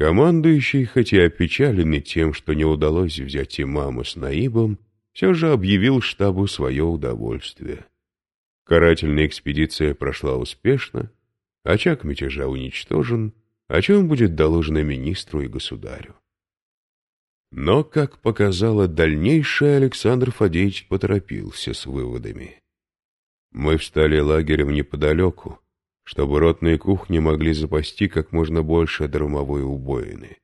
Командующий, хоть и опечаленный тем, что не удалось взять имама с Наибом, все же объявил штабу свое удовольствие. Карательная экспедиция прошла успешно, очаг мятежа уничтожен, о чем будет доложено министру и государю. Но, как показало дальнейшее, Александр Фадеевич поторопился с выводами. Мы встали лагерем неподалеку, чтобы ротные кухни могли запасти как можно больше дромовой убоины.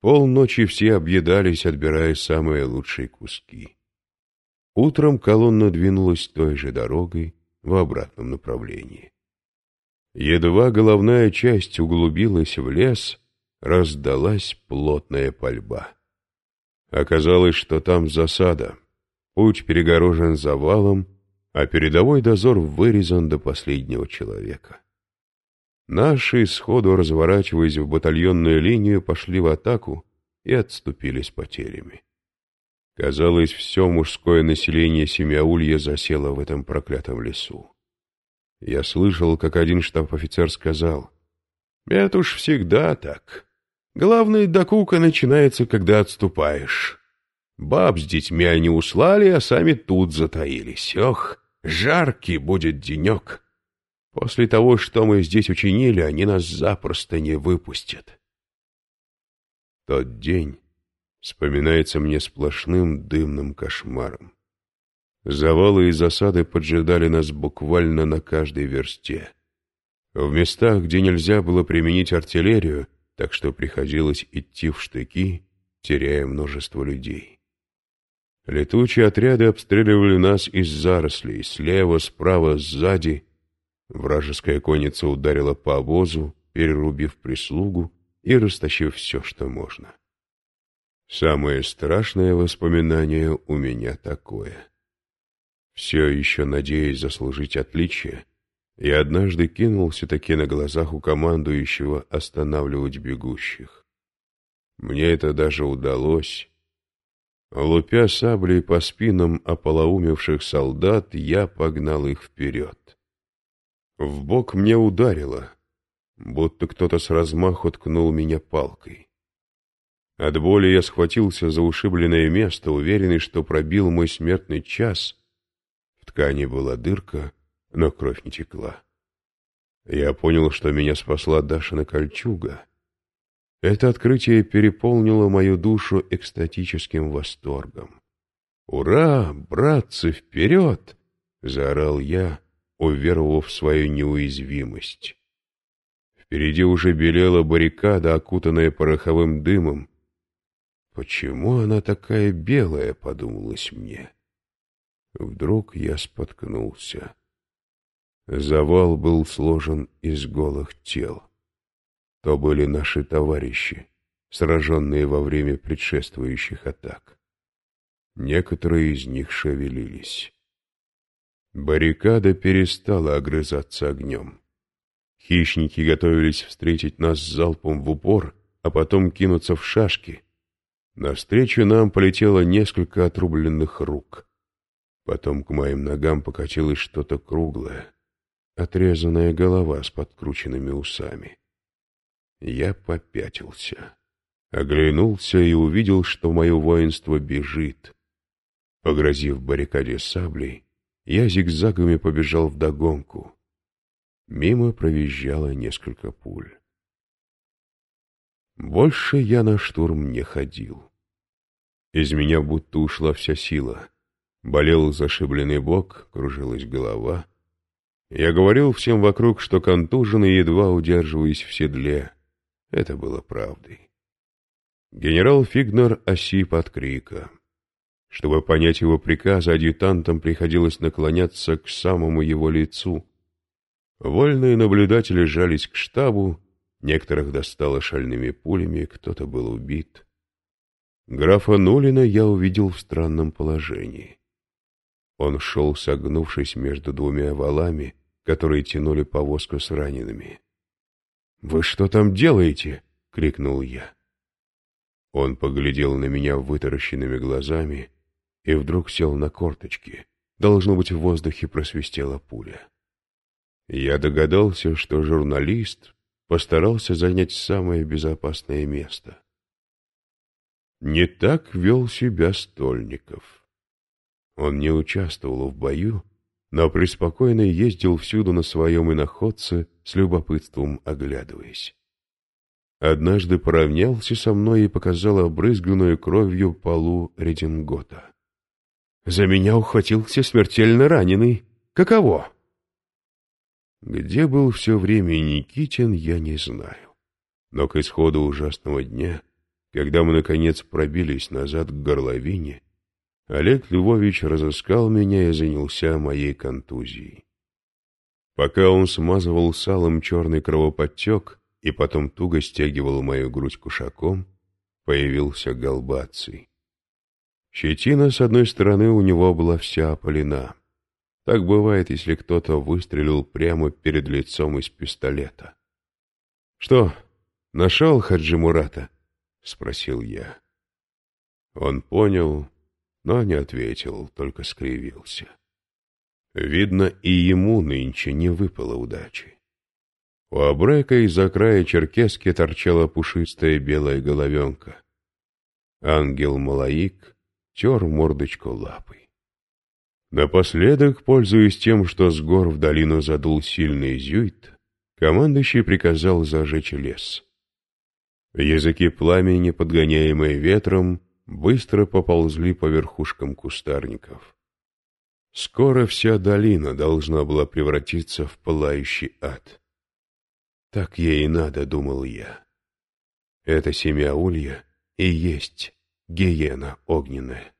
Полночи все объедались, отбирая самые лучшие куски. Утром колонна двинулась той же дорогой в обратном направлении. Едва головная часть углубилась в лес, раздалась плотная пальба. Оказалось, что там засада. Путь перегорожен завалом, а передовой дозор вырезан до последнего человека. Наши, сходу разворачиваясь в батальонную линию, пошли в атаку и отступили с потерями. Казалось, все мужское население Семяулья засело в этом проклятом лесу. Я слышал, как один штаб-офицер сказал, «Это уж всегда так. Главное, докука начинается, когда отступаешь. Баб с детьми они услали, а сами тут затаились. Ох, жаркий будет денек. После того, что мы здесь учинили, они нас запросто не выпустят». Тот день вспоминается мне сплошным дымным кошмаром. Завалы и засады поджидали нас буквально на каждой версте. В местах, где нельзя было применить артиллерию, так что приходилось идти в штыки, теряя множество людей. Летучие отряды обстреливали нас из зарослей, слева, справа, сзади. Вражеская конница ударила по обозу, перерубив прислугу и растащив все, что можно. Самое страшное воспоминание у меня такое. Все еще надеясь заслужить отличие, я однажды кинулся-таки на глазах у командующего останавливать бегущих. Мне это даже удалось. Лупя саблей по спинам ополоумевших солдат, я погнал их вперед. В бок мне ударило, будто кто-то с размаху ткнул меня палкой. От боли я схватился за ушибленное место, уверенный, что пробил мой смертный час. В ткани была дырка, но кровь не текла. Я понял, что меня спасла Дашина кольчуга. Это открытие переполнило мою душу экстатическим восторгом. «Ура, братцы, вперед!» — заорал я, уверовав в свою неуязвимость. Впереди уже белела баррикада, окутанная пороховым дымом, Почему она такая белая, подумалось мне. Вдруг я споткнулся. Завал был сложен из голых тел. То были наши товарищи, сраженные во время предшествующих атак. Некоторые из них шевелились. Баррикада перестала огрызаться огнем. Хищники готовились встретить нас залпом в упор, а потом кинуться в шашки — Навстречу нам полетело несколько отрубленных рук. Потом к моим ногам покатилось что-то круглое, отрезанная голова с подкрученными усами. Я попятился, оглянулся и увидел, что мое воинство бежит. Погрозив баррикаде саблей, я зигзагами побежал вдогонку. Мимо провизжало несколько пуль. Больше я на штурм не ходил. Из меня будто ушла вся сила. Болел зашибленный бок, кружилась голова. Я говорил всем вокруг, что контуженный, едва удерживаясь в седле. Это было правдой. Генерал Фигнер осип от крика. Чтобы понять его приказы, адъютантам приходилось наклоняться к самому его лицу. Вольные наблюдатели жались к штабу, некоторых достало шальными пулями, кто-то был убит. Графа Нулина я увидел в странном положении. Он шел, согнувшись между двумя валами, которые тянули повозку с ранеными. «Вы что там делаете?» — крикнул я. Он поглядел на меня вытаращенными глазами и вдруг сел на корточки. Должно быть, в воздухе просвистела пуля. Я догадался, что журналист, постарался занять самое безопасное место. Не так вел себя Стольников. Он не участвовал в бою, но преспокойно ездил всюду на своем иноходце, с любопытством оглядываясь. Однажды поравнялся со мной и показал обрызганную кровью полу редингота. «За меня ухватился смертельно раненый. Каково?» Где был все время Никитин, я не знаю. Но к исходу ужасного дня, когда мы, наконец, пробились назад к горловине, Олег Львович разыскал меня и занялся моей контузией. Пока он смазывал салом черный кровоподтек и потом туго стягивал мою грудь кушаком, появился Голбаций. Щетина, с одной стороны, у него была вся опалена, так бывает, если кто-то выстрелил прямо перед лицом из пистолета. — Что, нашел Хаджи Мурата? — спросил я. Он понял, но не ответил, только скривился. Видно, и ему нынче не выпало удачи. У Абрека из-за края черкески торчала пушистая белая головенка. Ангел Малаик тер мордочку лапой. Напоследок, пользуясь тем, что с гор в долину задул сильный зюйт, командующий приказал зажечь лес. Языки пламени, подгоняемые ветром, быстро поползли по верхушкам кустарников. Скоро вся долина должна была превратиться в пылающий ад. Так ей и надо, думал я. Это семя улья и есть гиена огненная.